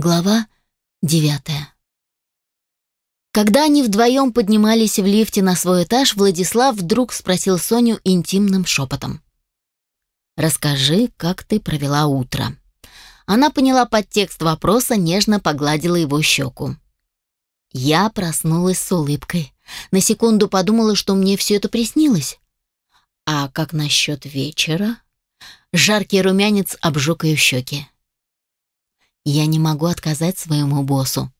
Глава девятая. Когда они вдвоем поднимались в лифте на свой этаж, Владислав вдруг спросил Соню интимным шепотом. «Расскажи, как ты провела утро». Она поняла подтекст вопроса, нежно погладила его щеку. Я проснулась с улыбкой. На секунду подумала, что мне все это приснилось. А как насчет вечера? Жаркий румянец обжег ее щеки. Я не могу отказать своему боссу.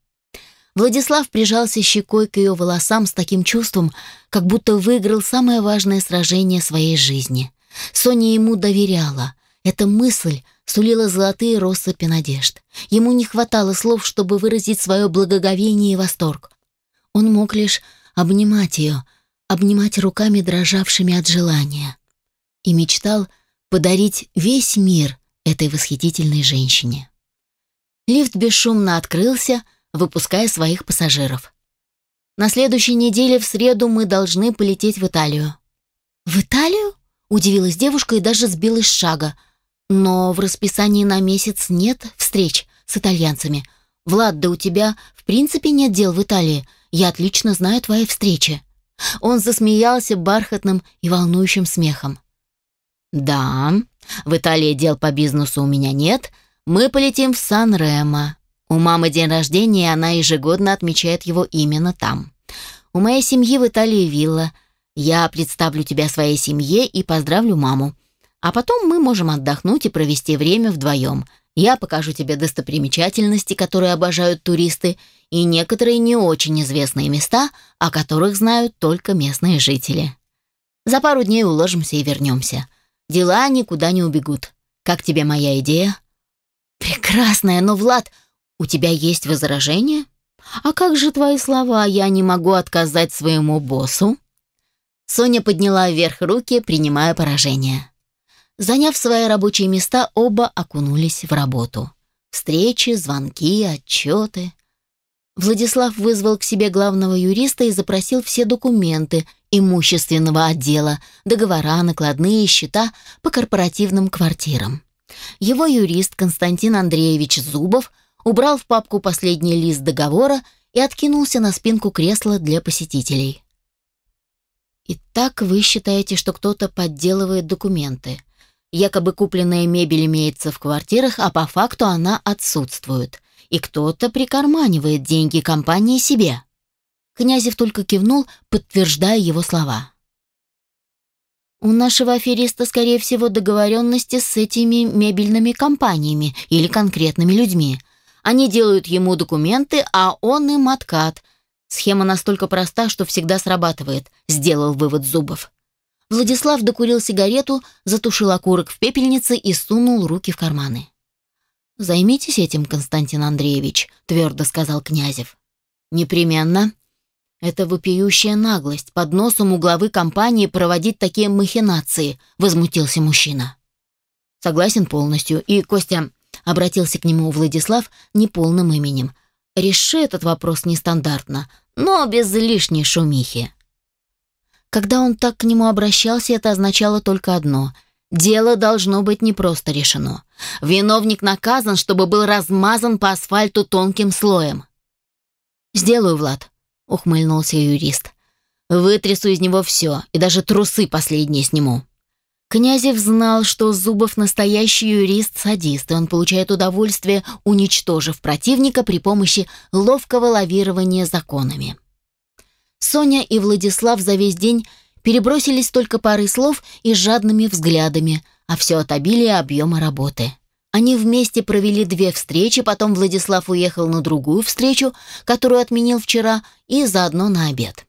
Владислав прижался щекой к ее волосам с таким чувством, как будто выиграл самое важное сражение своей жизни. Соня ему доверяла. Эта мысль сулила золотые россыпи надежд. Ему не хватало слов, чтобы выразить свое благоговение и восторг. Он мог лишь обнимать ее, обнимать руками, дрожавшими от желания. И мечтал подарить весь мир этой восхитительной женщине. Лифт бесшумно открылся, выпуская своих пассажиров. На следующей неделе в среду мы должны полететь в Италию. В Италию? Удивилась девушка и даже сбилась с шага. Но в расписании на месяц нет встреч с итальянцами. Влад, да у тебя в принципе нет дел в Италии. Я отлично знаю твои встречи. Он засмеялся бархатным и волнующим смехом. Да, в Италии дел по бизнесу у меня нет, мы полетим в Сан-Ремо. У мамы день рождения, и она ежегодно отмечает его именно там. У моей семьи в Италии вилла. Я представлю тебя своей семье и поздравлю маму. А потом мы можем отдохнуть и провести время вдвоем. Я покажу тебе достопримечательности, которые обожают туристы, и некоторые не очень известные места, о которых знают только местные жители. За пару дней уложимся и вернемся. Дела никуда не убегут. Как тебе моя идея?» «Прекрасная, но, Влад, у тебя есть возражения? А как же твои слова «я не могу отказать своему боссу»?» Соня подняла вверх руки, принимая поражение. Заняв свои рабочие места, оба окунулись в работу. Встречи, звонки, отчеты. Владислав вызвал к себе главного юриста и запросил все документы имущественного отдела, договора, накладные счета по корпоративным квартирам. Его юрист Константин Андреевич Зубов убрал в папку последний лист договора и откинулся на спинку кресла для посетителей. «Итак, вы считаете, что кто-то подделывает документы. Якобы купленная мебель имеется в квартирах, а по факту она отсутствует. И кто-то прикарманивает деньги компании себе». Князев только кивнул, подтверждая его слова. У нашего афериста, скорее всего, договоренности с этими мебельными компаниями или конкретными людьми. Они делают ему документы, а он им откат. Схема настолько проста, что всегда срабатывает, сделал вывод Зубов. Владислав докурил сигарету, затушил окурок в пепельнице и сунул руки в карманы. «Займитесь этим, Константин Андреевич», — твердо сказал Князев. «Непременно», это вопиющая наглость под носом у главы компании проводить такие махинации, возмутился мужчина. Согласен полностью. И Костя обратился к нему Владислав неполным именем. Реши этот вопрос нестандартно, но без лишней шумихи. Когда он так к нему обращался, это означало только одно — Дело должно быть не просто решено. Виновник наказан, чтобы был размазан по асфальту тонким слоем. «Сделаю, Влад», ухмыльнулся юрист. Вытрясу из него все, и даже трусы последние сниму. Князев знал, что Зубов настоящий юрист-садист, и он получает удовольствие, уничтожив противника при помощи ловкого лавирования законами. Соня и Владислав за весь день перебросились только парой слов и жадными взглядами, а все от обилия объема работы. Они вместе провели две встречи, потом Владислав уехал на другую встречу, которую отменил вчера, и заодно на обед.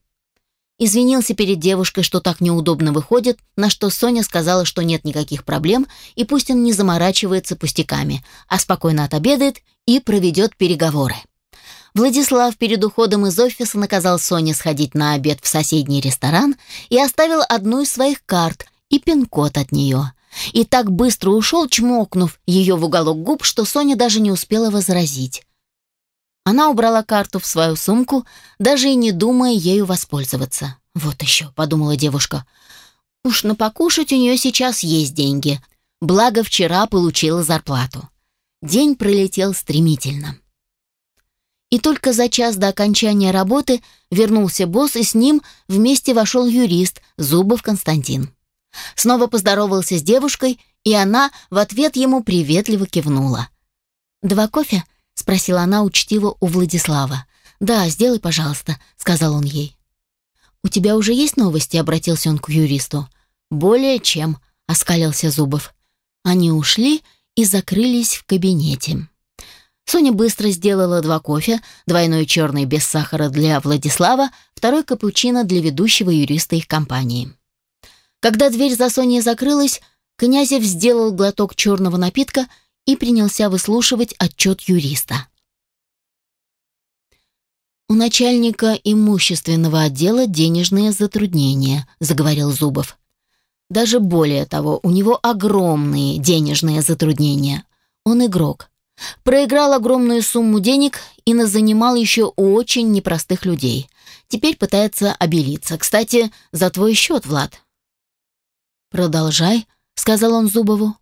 Извинился перед девушкой, что так неудобно выходит, на что Соня сказала, что нет никаких проблем, и пусть он не заморачивается пустяками, а спокойно отобедает и проведет переговоры. Владислав перед уходом из офиса наказал Соне сходить на обед в соседний ресторан и оставил одну из своих карт и пин-код от нее и так быстро ушел, чмокнув ее в уголок губ, что Соня даже не успела возразить. Она убрала карту в свою сумку, даже и не думая ею воспользоваться. «Вот еще», — подумала девушка, — «уж на покушать у нее сейчас есть деньги. Благо, вчера получила зарплату». День пролетел стремительно. И только за час до окончания работы вернулся босс, и с ним вместе вошел юрист Зубов Константин. Снова поздоровался с девушкой, и она в ответ ему приветливо кивнула. «Два кофе?» — спросила она учтиво у Владислава. «Да, сделай, пожалуйста», — сказал он ей. «У тебя уже есть новости?» — обратился он к юристу. «Более чем», — оскалился Зубов. Они ушли и закрылись в кабинете. Соня быстро сделала два кофе, двойной черный без сахара для Владислава, второй капучино для ведущего юриста их компании. Когда дверь за Соней закрылась, Князев сделал глоток черного напитка и принялся выслушивать отчет юриста. «У начальника имущественного отдела денежные затруднения», — заговорил Зубов. «Даже более того, у него огромные денежные затруднения. Он игрок. Проиграл огромную сумму денег и назанимал еще у очень непростых людей. Теперь пытается обелиться. Кстати, за твой счет, Влад». «Продолжай», — сказал он Зубову.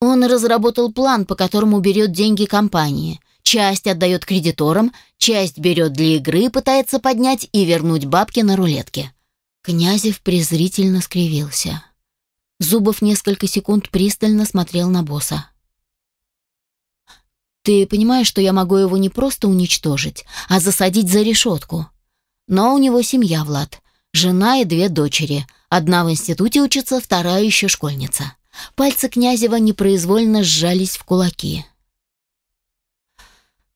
Он разработал план, по которому берет деньги компании. Часть отдает кредиторам, часть берет для игры пытается поднять и вернуть бабки на рулетке. Князев презрительно скривился. Зубов несколько секунд пристально смотрел на босса. «Ты понимаешь, что я могу его не просто уничтожить, а засадить за решетку? Но у него семья, Влад. Жена и две дочери. Одна в институте учится, вторая еще школьница. Пальцы Князева непроизвольно сжались в кулаки.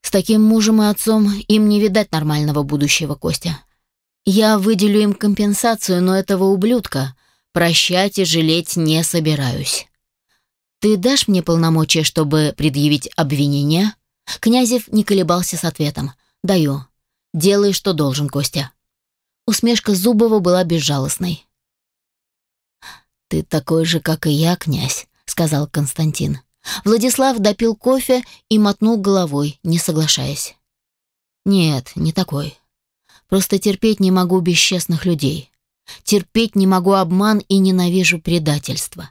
«С таким мужем и отцом им не видать нормального будущего, Костя. Я выделю им компенсацию, но этого ублюдка прощать и жалеть не собираюсь. Ты дашь мне полномочия, чтобы предъявить обвинение?» Князев не колебался с ответом. «Даю. Делай, что должен, Костя». Усмешка Зубова была безжалостной. «Ты такой же, как и я, князь», — сказал Константин. Владислав допил кофе и мотнул головой, не соглашаясь. «Нет, не такой. Просто терпеть не могу бесчестных людей. Терпеть не могу обман и ненавижу предательство.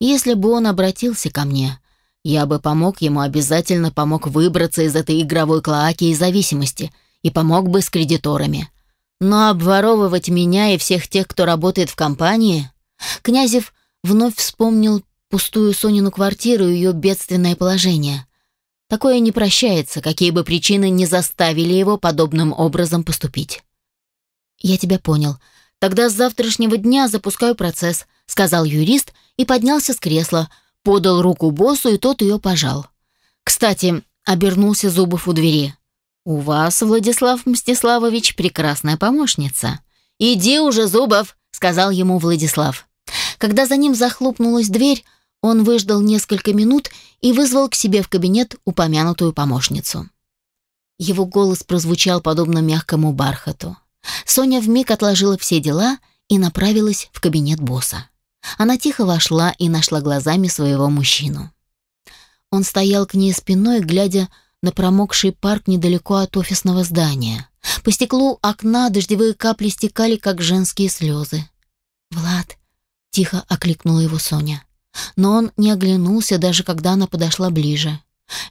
Если бы он обратился ко мне, я бы помог ему, обязательно помог выбраться из этой игровой клоаки и зависимости и помог бы с кредиторами. Но обворовывать меня и всех тех, кто работает в компании, Князев вновь вспомнил пустую Сонину квартиру и ее бедственное положение. Такое не прощается, какие бы причины не заставили его подобным образом поступить. «Я тебя понял. Тогда с завтрашнего дня запускаю процесс», — сказал юрист и поднялся с кресла, подал руку боссу, и тот ее пожал. «Кстати», — обернулся Зубов у двери, — «у вас, Владислав Мстиславович, прекрасная помощница». «Иди уже, Зубов», — сказал ему Владислав. Когда за ним захлопнулась дверь, он выждал несколько минут и вызвал к себе в кабинет упомянутую помощницу. Его голос прозвучал подобно мягкому бархату. Соня вмиг отложила все дела и направилась в кабинет босса. Она тихо вошла и нашла глазами своего мужчину. Он стоял к ней спиной, глядя на промокший парк недалеко от офисного здания. По стеклу окна дождевые капли стекали, как женские слезы. «Влад», — тихо окликнула его Соня. Но он не оглянулся, даже когда она подошла ближе.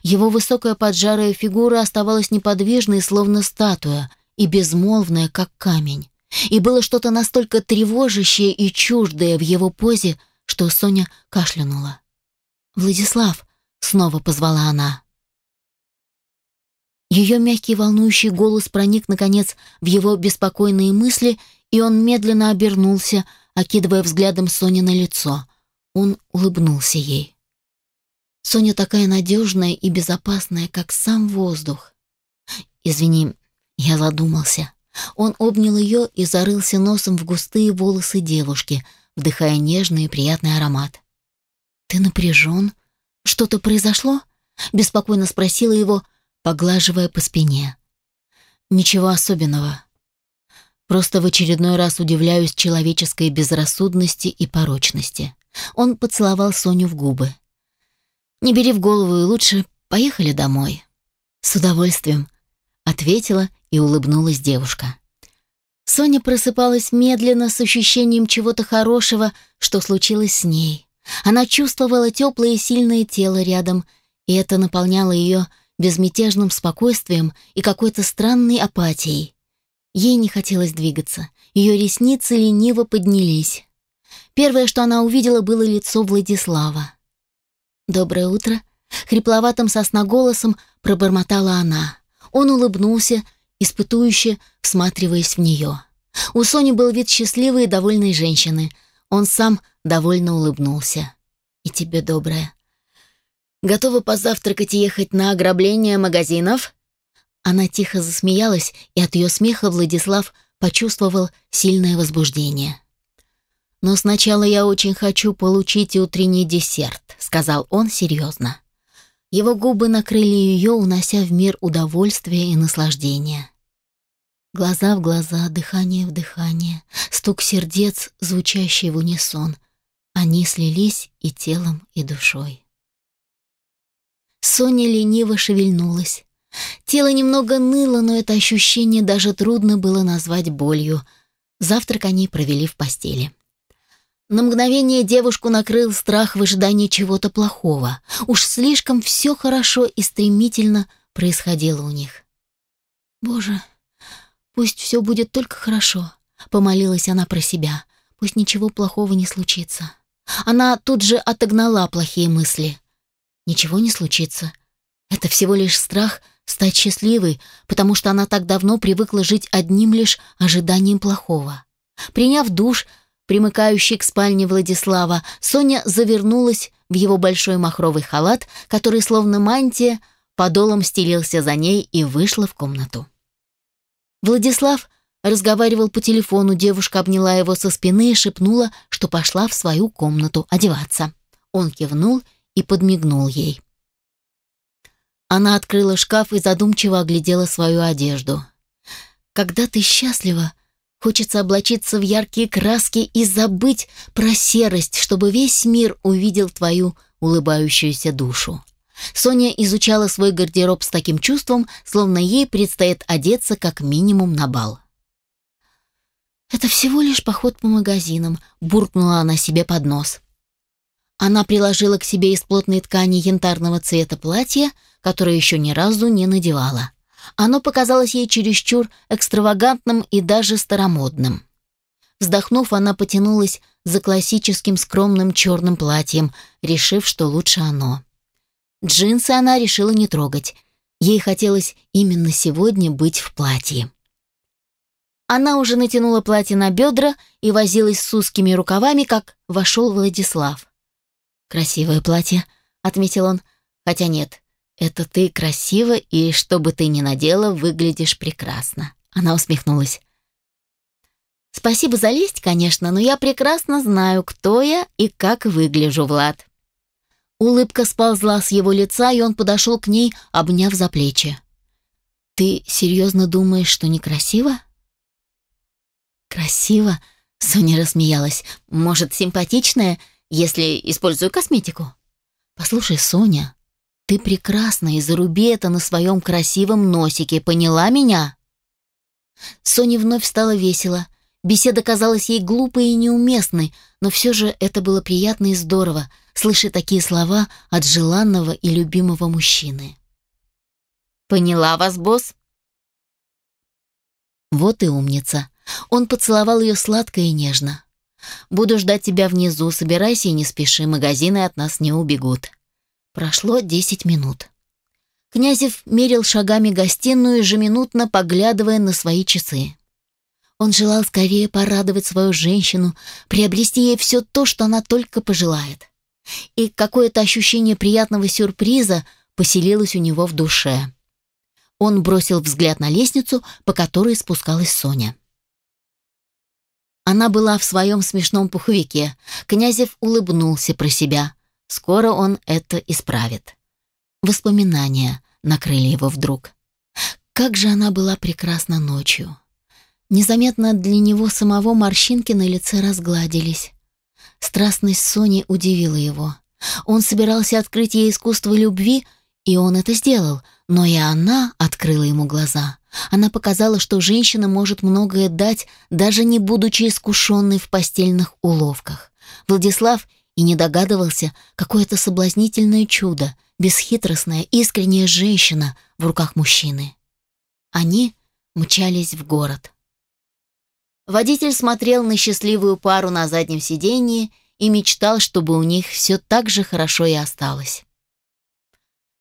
Его высокая поджарая фигура оставалась неподвижной, словно статуя, и безмолвная, как камень. И было что-то настолько тревожащее и чуждое в его позе, что Соня кашлянула. «Владислав!» — снова позвала она. Ее мягкий волнующий голос проник, наконец, в его беспокойные мысли, и он медленно обернулся, окидывая взглядом Соня на лицо. Он улыбнулся ей. Соня такая надежная и безопасная, как сам воздух. «Извини, я задумался». Он обнял ее и зарылся носом в густые волосы девушки, вдыхая нежный и приятный аромат. «Ты напряжен? Что-то произошло?» — беспокойно спросила его, поглаживая по спине. «Ничего особенного. Просто в очередной раз удивляюсь человеческой безрассудности и порочности. Он поцеловал Соню в губы. «Не бери в голову и лучше поехали домой». «С удовольствием», — ответила и улыбнулась девушка. Соня просыпалась медленно с ощущением чего-то хорошего, что случилось с ней. Она чувствовала теплое и сильное тело рядом, и это наполняло ее безмятежным спокойствием и какой-то странной апатией. Ей не хотелось двигаться. Ее ресницы лениво поднялись. Первое, что она увидела, было лицо Владислава. «Доброе утро», — хрипловатым сосноголосом пробормотала она. Он улыбнулся, испытующе всматриваясь в нее. У Сони был вид счастливой и довольной женщины. Он сам довольно улыбнулся. «И тебе доброе». «Готова позавтракать и ехать на ограбление магазинов?» Она тихо засмеялась, и от ее смеха Владислав почувствовал сильное возбуждение. «Но сначала я очень хочу получить утренний десерт», — сказал он серьезно. Его губы накрыли ее, унося в мир удовольствия и наслаждения. Глаза в глаза, дыхание в дыхание, стук сердец, звучащий в унисон. Они слились и телом, и душой. Соня лениво шевельнулась. Тело немного ныло, но это ощущение даже трудно было назвать болью. Завтрак они провели в постели. На мгновение девушку накрыл страх в ожидании чего-то плохого. Уж слишком все хорошо и стремительно происходило у них. «Боже, пусть все будет только хорошо», — помолилась она про себя. «Пусть ничего плохого не случится». Она тут же отогнала плохие мысли. «Ничего не случится. Это всего лишь страх стать счастливой, потому что она так давно привыкла жить одним лишь ожиданием плохого». Приняв душ, примыкающий к спальне Владислава, Соня завернулась в его большой махровый халат, который, словно мантия, подолом стелился за ней и вышла в комнату. Владислав разговаривал по телефону, девушка обняла его со спины и шепнула, что пошла в свою комнату одеваться. Он кивнул и подмигнул ей. Она открыла шкаф и задумчиво оглядела свою одежду. «Когда ты счастлива, Хочется облачиться в яркие краски и забыть про серость, чтобы весь мир увидел твою улыбающуюся душу. Соня изучала свой гардероб с таким чувством, словно ей предстоит одеться как минимум на бал. «Это всего лишь поход по магазинам», — буркнула она себе под нос. Она приложила к себе из плотной ткани янтарного цвета платье, которое еще ни разу не надевала. Оно показалось ей чересчур экстравагантным и даже старомодным. Вздохнув, она потянулась за классическим скромным черным платьем, решив, что лучше оно. Джинсы она решила не трогать. Ей хотелось именно сегодня быть в платье. Она уже натянула платье на бедра и возилась с узкими рукавами, как вошел Владислав. «Красивое платье», — отметил он. «Хотя нет, «Это ты красиво, и что бы ты ни надела, выглядишь прекрасно». Она усмехнулась. «Спасибо за лесть, конечно, но я прекрасно знаю, кто я и как выгляжу, Влад». Улыбка сползла с его лица, и он подошел к ней, обняв за плечи. «Ты серьезно думаешь, что некрасиво?» «Красиво?» — Соня рассмеялась. «Может, симпатичная, если использую косметику?» «Послушай, Соня, ты прекрасна, и заруби это на своем красивом носике, поняла меня?» Соне вновь стало весело. Беседа казалась ей глупой и неуместной, но все же это было приятно и здорово, слышать такие слова от желанного и любимого мужчины. «Поняла вас, босс?» Вот и умница. Он поцеловал ее сладко и нежно. «Буду ждать тебя внизу, собирайся и не спеши, магазины от нас не убегут». Прошло десять минут. Князев мерил шагами гостиную, ежеминутно поглядывая на свои часы. Он желал скорее порадовать свою женщину, приобрести ей все то, что она только пожелает. И какое-то ощущение приятного сюрприза поселилось у него в душе. Он бросил взгляд на лестницу, по которой спускалась Соня. Она была в своем смешном пуховике. Князев улыбнулся про себя. Скоро он это исправит. Воспоминания накрыли его вдруг. Как же она была прекрасна ночью. Незаметно для него самого морщинки на лице разгладились. Страстность Сони удивила его. Он собирался открыть ей искусство любви, и он это сделал, но и она открыла ему глаза. Она показала, что женщина может многое дать, даже не будучи искушенной в постельных уловках. Владислав и не догадывался, какое это соблазнительное чудо, бесхитростная, искренняя женщина в руках мужчины. Они мчались в город. Водитель смотрел на счастливую пару на заднем сиденье и мечтал, чтобы у них все так же хорошо и осталось.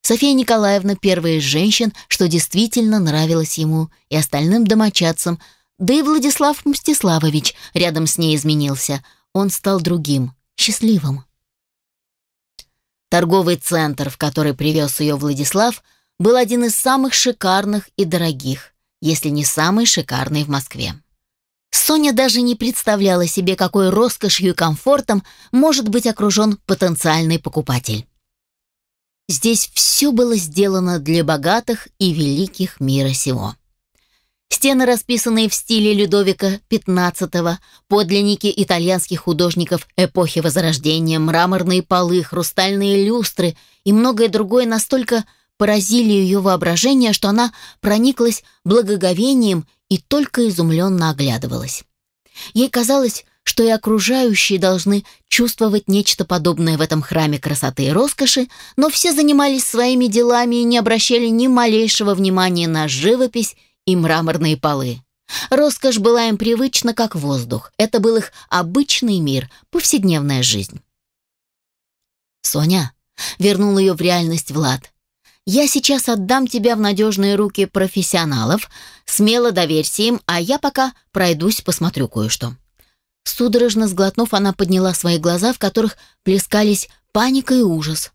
София Николаевна первая из женщин, что действительно нравилась ему и остальным домочадцам, да и Владислав Мстиславович рядом с ней изменился. Он стал другим, счастливым. Торговый центр, в который привез ее Владислав, был один из самых шикарных и дорогих, если не самый шикарный в Москве. Соня даже не представляла себе, какой роскошью и комфортом может быть окружен потенциальный покупатель. Здесь все было сделано для богатых и великих мира сего. Стены, расписанные в стиле Людовика XV, подлинники итальянских художников эпохи Возрождения, мраморные полы, хрустальные люстры и многое другое настолько поразили ее воображение, что она прониклась благоговением и только изумленно оглядывалась. Ей казалось, что и окружающие должны чувствовать нечто подобное в этом храме красоты и роскоши, но все занимались своими делами и не обращали ни малейшего внимания на живопись и мраморные полы. Роскошь была им привычна, как воздух. Это был их обычный мир, повседневная жизнь. «Соня», — вернул ее в реальность Влад, «я сейчас отдам тебя в надежные руки профессионалов, смело доверься им, а я пока пройдусь, посмотрю кое-что». Судорожно сглотнув, она подняла свои глаза, в которых плескались паника и ужас.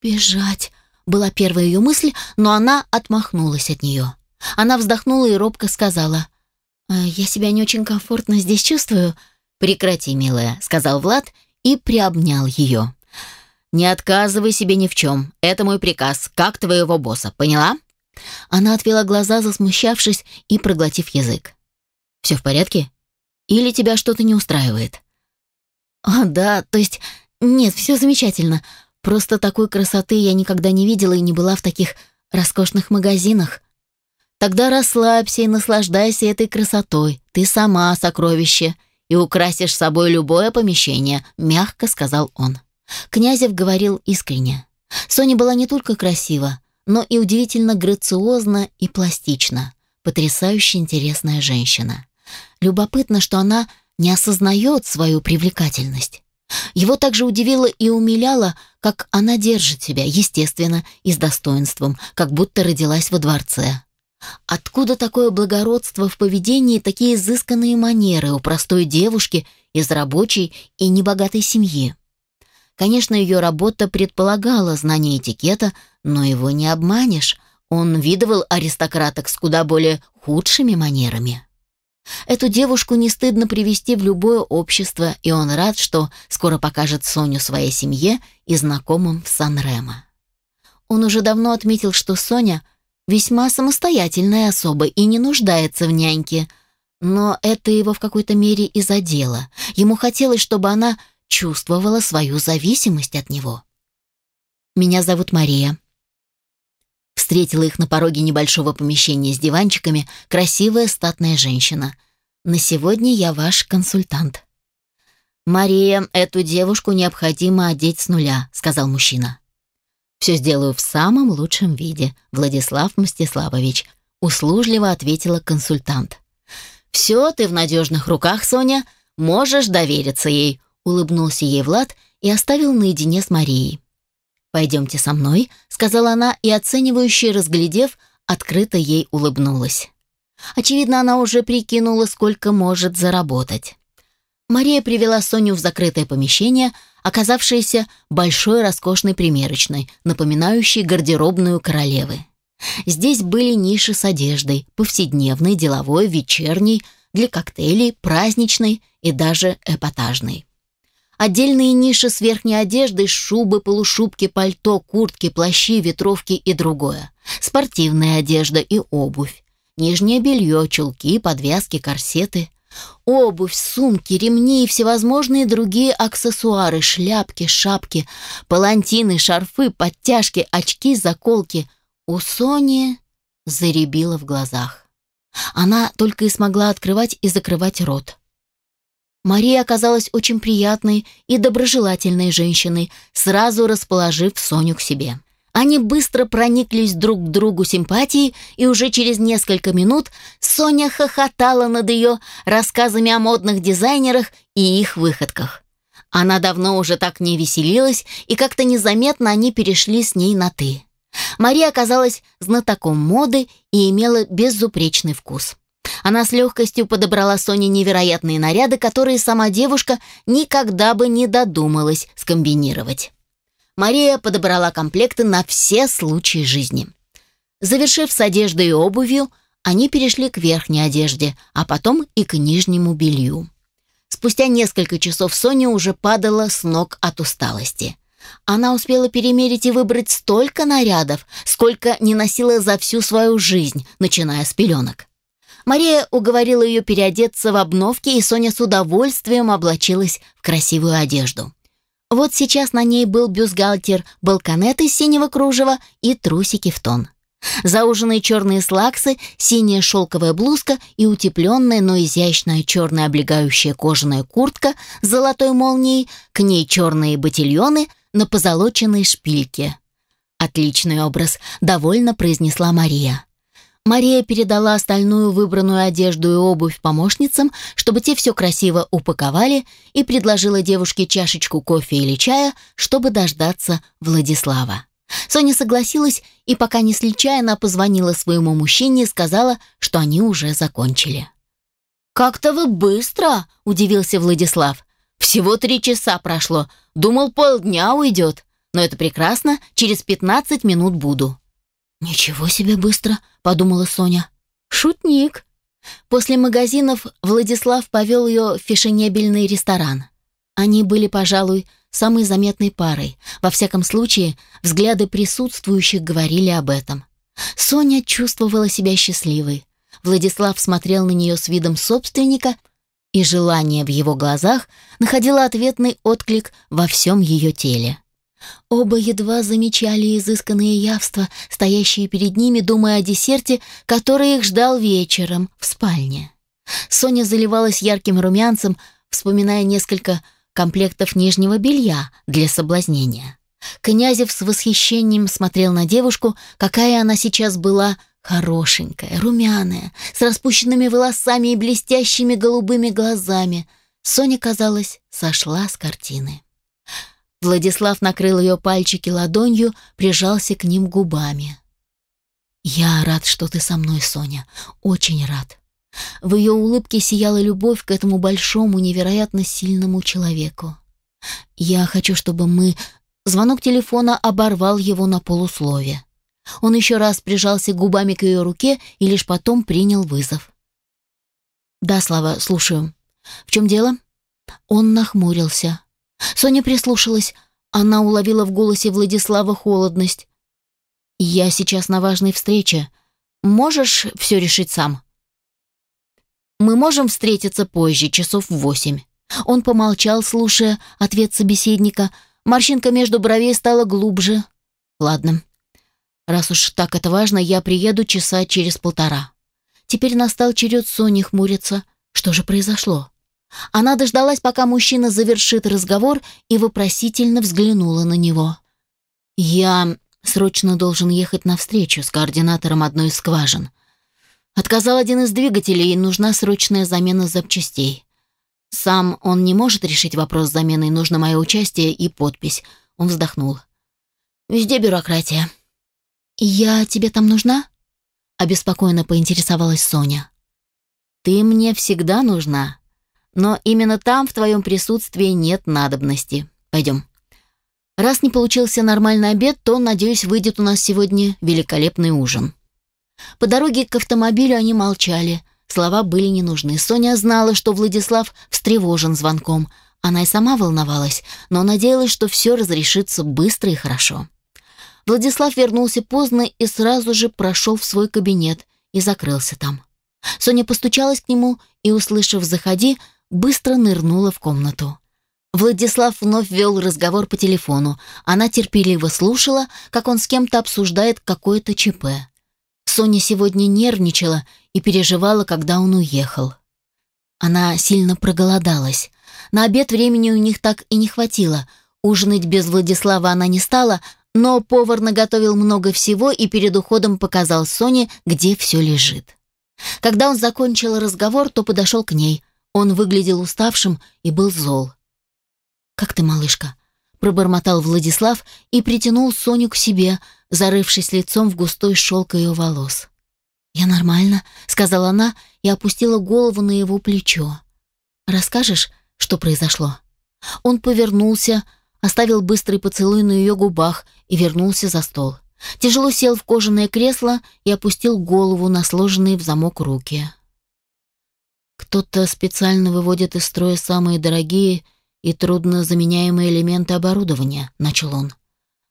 «Бежать!» — была первая ее мысль, но она отмахнулась от нее. Она вздохнула и робко сказала. «А «Я себя не очень комфортно здесь чувствую». «Прекрати, милая», — сказал Влад и приобнял ее. «Не отказывай себе ни в чем. Это мой приказ, как твоего босса, поняла?» Она отвела глаза, засмущавшись и проглотив язык. «Все в порядке? Или тебя что-то не устраивает?» «О, да, то есть... Нет, все замечательно. Просто такой красоты я никогда не видела и не была в таких роскошных магазинах», Тогда расслабься и наслаждайся этой красотой. Ты сама сокровище и украсишь собой любое помещение», — мягко сказал он. Князев говорил искренне. Соня была не только красива, но и удивительно грациозна и пластична. Потрясающе интересная женщина. Любопытно, что она не осознает свою привлекательность. Его также удивило и умиляло, как она держит себя, естественно, и с достоинством, как будто родилась во дворце. Откуда такое благородство в поведении такие изысканные манеры у простой девушки из рабочей и небогатой семьи? Конечно, ее работа предполагала знание этикета, но его не обманешь. Он видывал аристократок с куда более худшими манерами. Эту девушку не стыдно привести в любое общество, и он рад, что скоро покажет Соню своей семье и знакомым в Сан-Ремо. Он уже давно отметил, что Соня — весьма самостоятельная особа и не нуждается в няньке. Но это его в какой-то мере и задело. Ему хотелось, чтобы она чувствовала свою зависимость от него. «Меня зовут Мария». Встретила их на пороге небольшого помещения с диванчиками красивая статная женщина. «На сегодня я ваш консультант». «Мария, эту девушку необходимо одеть с нуля», — сказал мужчина. Все сделаю в самом лучшем виде, Владислав Мстиславович, услужливо ответила консультант. Все, ты в надежных руках, Соня, можешь довериться ей, улыбнулся ей Влад и оставил наедине с Марией. «Пойдемте со мной», — сказала она и, оценивающе разглядев, открыто ей улыбнулась. Очевидно, она уже прикинула, сколько может заработать. Мария привела Соню в закрытое помещение, оказавшееся большой роскошной примерочной, напоминающей гардеробную королевы. Здесь были ниши с одеждой, повседневной, деловой, вечерней, для коктейлей, праздничной и даже эпатажной. Отдельные ниши с верхней одеждой, шубы, полушубки, пальто, куртки, плащи, ветровки и другое. Спортивная одежда и обувь. Нижнее белье, чулки, подвязки, корсеты – Обувь, сумки, ремни и всевозможные другие аксессуары, шляпки, шапки, палантины, шарфы, подтяжки, очки, заколки. У Сони заребило в глазах. Она только и смогла открывать и закрывать рот. Мария оказалась очень приятной и доброжелательной женщиной, сразу расположив Соню к себе. Они быстро прониклись друг к другу симпатией, и уже через несколько минут Соня хохотала над ее рассказами о модных дизайнерах и их выходках. Она давно уже так не веселилась, и как-то незаметно они перешли с ней на «ты». Мария оказалась знатоком моды и имела безупречный вкус. Она с легкостью подобрала Соне невероятные наряды, которые сама девушка никогда бы не додумалась скомбинировать. Мария подобрала комплекты на все случаи жизни. Завершив с одеждой и обувью, они перешли к верхней одежде, а потом и к нижнему белью. Спустя несколько часов Соня уже падала с ног от усталости. Она успела перемерить и выбрать столько нарядов, сколько не носила за всю свою жизнь, начиная с пеленок. Мария уговорила ее переодеться в обновки, и Соня с удовольствием облачилась в красивую одежду. Вот сейчас на ней был бюстгальтер, балконет из синего кружева и трусики в тон. Зауженные черные слаксы, синяя шелковая блузка и утепленная, но изящная черная облегающая кожаная куртка с золотой молнией, к ней черные ботильоны на позолоченной шпильке. «Отличный образ», — довольно произнесла Мария. Мария передала остальную выбранную одежду и обувь помощницам, чтобы те все красиво упаковали, и предложила девушке чашечку кофе или чая, чтобы дождаться Владислава. Соня согласилась, и пока несли чай, она позвонила своему мужчине и сказала, что они уже закончили. «Как-то вы быстро!» – удивился Владислав. «Всего три часа прошло. Думал, полдня уйдет. Но это прекрасно, через пятнадцать минут буду». «Ничего себе быстро!» — подумала Соня. «Шутник!» После магазинов Владислав повел ее в фешенебельный ресторан. Они были, пожалуй, самой заметной парой. Во всяком случае, взгляды присутствующих говорили об этом. Соня чувствовала себя счастливой. Владислав смотрел на нее с видом собственника, и желание в его глазах находило ответный отклик во всем ее теле. Оба едва замечали изысканные явства, стоящие перед ними, думая о десерте, который их ждал вечером в спальне. Соня заливалась ярким румянцем, вспоминая несколько комплектов нижнего белья для соблазнения. Князев с восхищением смотрел на девушку, какая она сейчас была хорошенькая, румяная, с распущенными волосами и блестящими голубыми глазами. Соня, казалось, сошла с картины. Владислав накрыл ее пальчики ладонью, прижался к ним губами. «Я рад, что ты со мной, Соня. Очень рад». В ее улыбке сияла любовь к этому большому, невероятно сильному человеку. «Я хочу, чтобы мы...» Звонок телефона оборвал его на полуслове. Он еще раз прижался губами к ее руке и лишь потом принял вызов. «Да, Слава, слушаю. В чем дело?» Он нахмурился. Соня прислушалась. Она уловила в голосе Владислава холодность. «Я сейчас на важной встрече. Можешь все решить сам?» «Мы можем встретиться позже, часов в восемь». Он помолчал, слушая ответ собеседника. Морщинка между бровей стала глубже. «Ладно. Раз уж так это важно, я приеду часа через полтора». Теперь настал черед Сони хмуриться. Что же произошло? Она дождалась, пока мужчина завершит разговор и вопросительно взглянула на него. «Я срочно должен ехать на встречу с координатором одной из скважин. Отказал один из двигателей, и нужна срочная замена запчастей. Сам он не может решить вопрос с заменой, нужно мое участие и подпись». Он вздохнул. «Везде бюрократия». «Я тебе там нужна?» Обеспокоенно поинтересовалась Соня. «Ты мне всегда нужна», но именно там в твоем присутствии нет надобности. Пойдем. Раз не получился нормальный обед, то, надеюсь, выйдет у нас сегодня великолепный ужин». По дороге к автомобилю они молчали. Слова были не нужны. Соня знала, что Владислав встревожен звонком. Она и сама волновалась, но надеялась, что все разрешится быстро и хорошо. Владислав вернулся поздно и сразу же прошел в свой кабинет и закрылся там. Соня постучалась к нему и, услышав «заходи», быстро нырнула в комнату. Владислав вновь вел разговор по телефону. Она терпеливо слушала, как он с кем-то обсуждает какое-то ЧП. Соня сегодня нервничала и переживала, когда он уехал. Она сильно проголодалась. На обед времени у них так и не хватило. Ужинать без Владислава она не стала, но повар наготовил много всего и перед уходом показал Соне, где все лежит. Когда он закончил разговор, то подошел к ней. Он выглядел уставшим и был зол. «Как ты, малышка?» — пробормотал Владислав и притянул Соню к себе, зарывшись лицом в густой шелк ее волос. «Я нормально», — сказала она и опустила голову на его плечо. «Расскажешь, что произошло?» Он повернулся, оставил быстрый поцелуй на ее губах и вернулся за стол. Тяжело сел в кожаное кресло и опустил голову на сложенные в замок руки. Кто-то специально выводит из строя самые дорогие и трудно заменяемые элементы оборудования, начал он.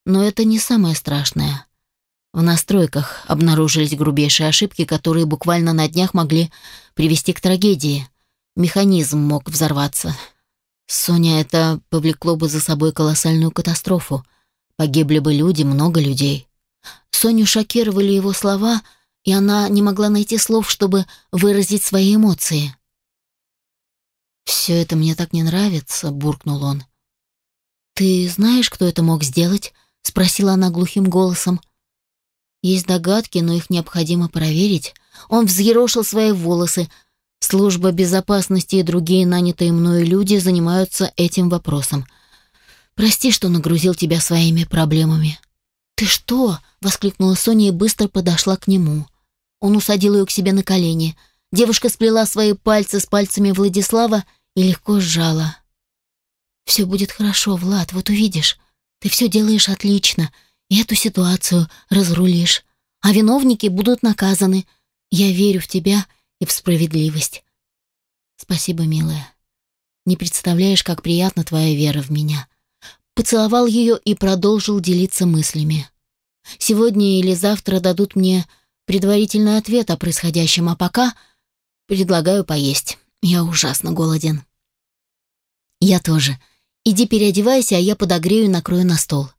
Но это не самое страшное. В настройках обнаружились грубейшие ошибки, которые буквально на днях могли привести к трагедии. Механизм мог взорваться. Соня, это повлекло бы за собой колоссальную катастрофу. Погибли бы люди, много людей. Соню шокировали его слова, и она не могла найти слов, чтобы выразить свои эмоции. «Все это мне так не нравится», — буркнул он. «Ты знаешь, кто это мог сделать?» — спросила она глухим голосом. «Есть догадки, но их необходимо проверить». Он взъерошил свои волосы. Служба безопасности и другие нанятые мною люди занимаются этим вопросом. «Прости, что нагрузил тебя своими проблемами». «Ты что?» — воскликнула Соня и быстро подошла к нему. Он усадил ее к себе на колени. Девушка сплела свои пальцы с пальцами Владислава и легко сжала. «Все будет хорошо, Влад, вот увидишь. Ты все делаешь отлично, и эту ситуацию разрулишь. А виновники будут наказаны. Я верю в тебя и в справедливость. Спасибо, милая. Не представляешь, как приятна твоя вера в меня поцеловал ее и продолжил делиться мыслями. «Сегодня или завтра дадут мне предварительный ответ о происходящем, а пока предлагаю поесть. Я ужасно голоден». «Я тоже. Иди переодевайся, а я подогрею и накрою на стол».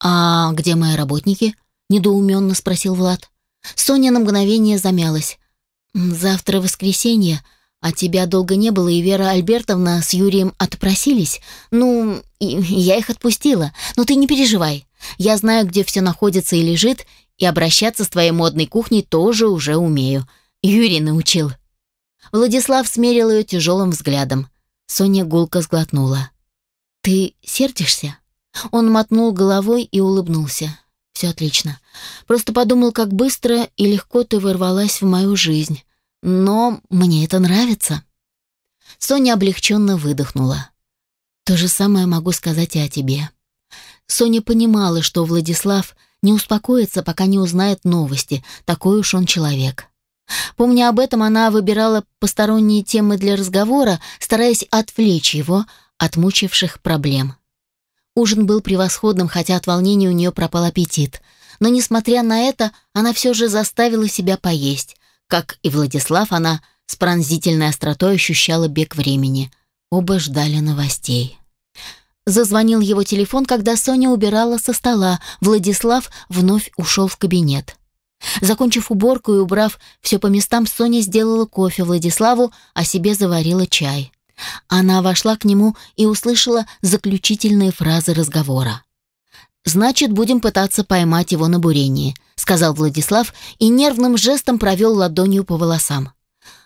«А где мои работники?» — недоуменно спросил Влад. Соня на мгновение замялась. «Завтра воскресенье, а тебя долго не было, и Вера Альбертовна с Юрием отпросились. Ну, я их отпустила. Но ты не переживай. Я знаю, где все находится и лежит, и обращаться с твоей модной кухней тоже уже умею. Юрий научил». Владислав смерил ее тяжелым взглядом. Соня гулко сглотнула. «Ты сердишься?» Он мотнул головой и улыбнулся. «Все отлично. Просто подумал, как быстро и легко ты ворвалась в мою жизнь. Но мне это нравится. Соня облегченно выдохнула. То же самое могу сказать и о тебе. Соня понимала, что Владислав не успокоится, пока не узнает новости, такой уж он человек. Помня об этом, она выбирала посторонние темы для разговора, стараясь отвлечь его от мучивших проблем. Ужин был превосходным, хотя от волнения у нее пропал аппетит. Но, несмотря на это, она все же заставила себя поесть, как и Владислав, она с пронзительной остротой ощущала бег времени. Оба ждали новостей. Зазвонил его телефон, когда Соня убирала со стола. Владислав вновь ушел в кабинет. Закончив уборку и убрав все по местам, Соня сделала кофе Владиславу, а себе заварила чай. Она вошла к нему и услышала заключительные фразы разговора. «Значит, будем пытаться поймать его на бурении», — сказал Владислав и нервным жестом провел ладонью по волосам.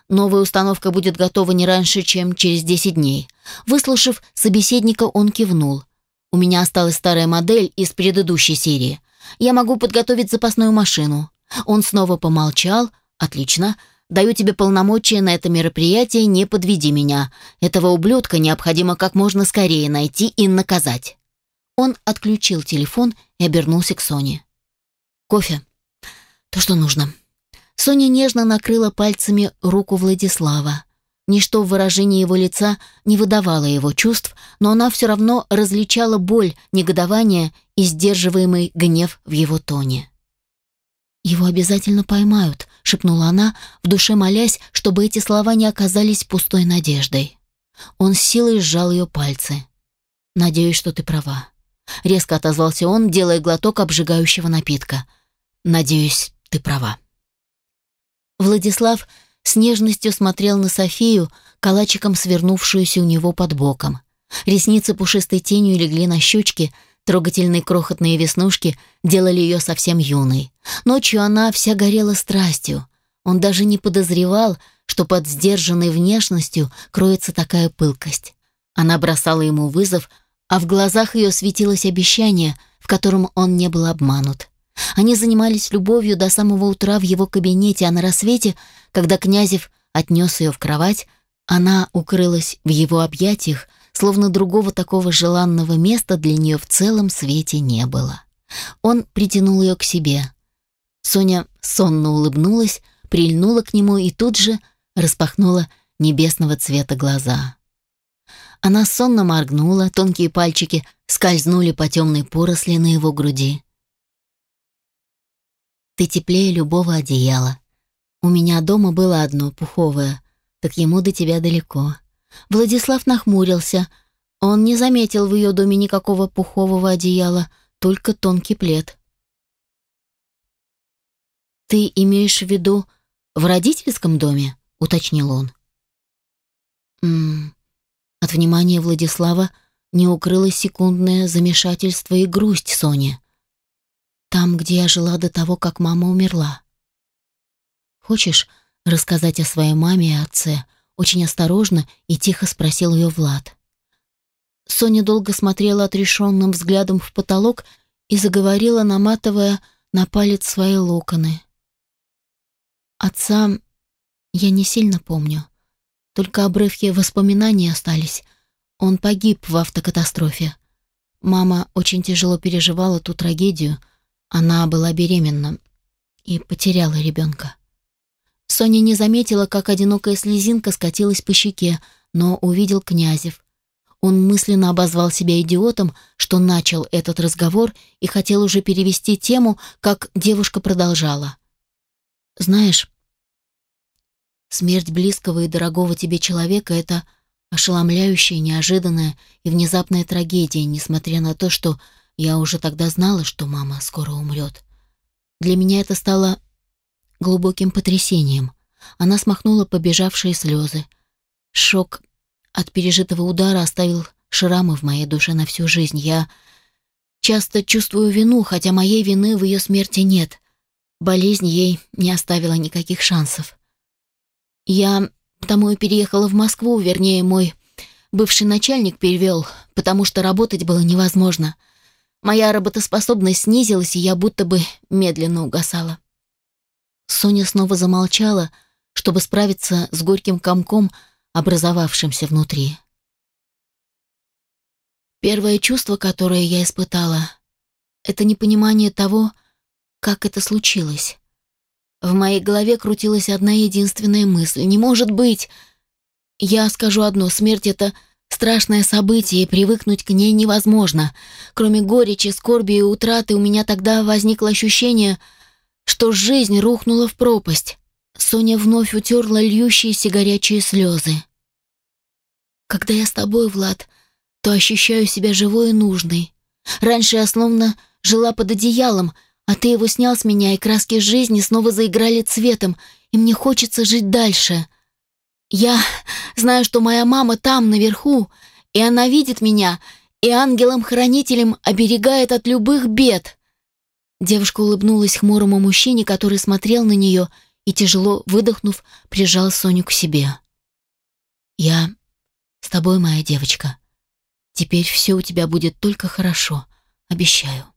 «Новая установка будет готова не раньше, чем через 10 дней». Выслушав собеседника, он кивнул. «У меня осталась старая модель из предыдущей серии. Я могу подготовить запасную машину». Он снова помолчал. «Отлично. Даю тебе полномочия на это мероприятие, не подведи меня. Этого ублюдка необходимо как можно скорее найти и наказать». Он отключил телефон и обернулся к Соне. «Кофе. То, что нужно». Соня нежно накрыла пальцами руку Владислава. Ничто в выражении его лица не выдавало его чувств, но она все равно различала боль, негодование и сдерживаемый гнев в его тоне. «Его обязательно поймают», — шепнула она, в душе молясь, чтобы эти слова не оказались пустой надеждой. Он с силой сжал ее пальцы. «Надеюсь, что ты права. Резко отозвался он, делая глоток обжигающего напитка. «Надеюсь, ты права». Владислав с нежностью смотрел на Софию, калачиком свернувшуюся у него под боком. Ресницы пушистой тенью легли на щечки, трогательные крохотные веснушки делали ее совсем юной. Ночью она вся горела страстью. Он даже не подозревал, что под сдержанной внешностью кроется такая пылкость. Она бросала ему вызов, а в глазах ее светилось обещание, в котором он не был обманут. Они занимались любовью до самого утра в его кабинете, а на рассвете, когда Князев отнес ее в кровать, она укрылась в его объятиях, словно другого такого желанного места для нее в целом свете не было. Он притянул ее к себе. Соня сонно улыбнулась, прильнула к нему и тут же распахнула небесного цвета глаза. Она сонно моргнула, тонкие пальчики скользнули по темной поросли на его груди. «Ты теплее любого одеяла. У меня дома было одно, пуховое, так ему до тебя далеко». Владислав нахмурился. Он не заметил в ее доме никакого пухового одеяла, только тонкий плед. «Ты имеешь в виду в родительском доме?» — уточнил он. «М от внимания Владислава не укрылось секундное замешательство и грусть Сони. Там, где я жила до того, как мама умерла. Хочешь рассказать о своей маме и отце? Очень осторожно и тихо спросил ее Влад. Соня долго смотрела отрешенным взглядом в потолок и заговорила, наматывая на палец свои локоны. Отца я не сильно помню. Только обрывки воспоминаний остались. Он погиб в автокатастрофе. Мама очень тяжело переживала ту трагедию. Она была беременна и потеряла ребенка. Соня не заметила, как одинокая слезинка скатилась по щеке, но увидел Князев. Он мысленно обозвал себя идиотом, что начал этот разговор и хотел уже перевести тему, как девушка продолжала. «Знаешь, Смерть близкого и дорогого тебе человека — это ошеломляющая, неожиданная и внезапная трагедия, несмотря на то, что я уже тогда знала, что мама скоро умрет. Для меня это стало глубоким потрясением. Она смахнула побежавшие слезы. Шок от пережитого удара оставил шрамы в моей душе на всю жизнь. Я часто чувствую вину, хотя моей вины в ее смерти нет. Болезнь ей не оставила никаких шансов. Я потому и переехала в Москву, вернее, мой бывший начальник перевел, потому что работать было невозможно. Моя работоспособность снизилась, и я будто бы медленно угасала. Соня снова замолчала, чтобы справиться с горьким комком, образовавшимся внутри. Первое чувство, которое я испытала, это непонимание того, как это случилось. В моей голове крутилась одна единственная мысль. «Не может быть!» Я скажу одно, смерть — это страшное событие, и привыкнуть к ней невозможно. Кроме горечи, скорби и утраты у меня тогда возникло ощущение, что жизнь рухнула в пропасть. Соня вновь утерла льющиеся горячие слезы. «Когда я с тобой, Влад, то ощущаю себя живой и нужной. Раньше я словно жила под одеялом — а ты его снял с меня, и краски жизни снова заиграли цветом, и мне хочется жить дальше. Я знаю, что моя мама там, наверху, и она видит меня, и ангелом-хранителем оберегает от любых бед». Девушка улыбнулась хмурому мужчине, который смотрел на нее и, тяжело выдохнув, прижал Соню к себе. «Я с тобой, моя девочка. Теперь все у тебя будет только хорошо, обещаю».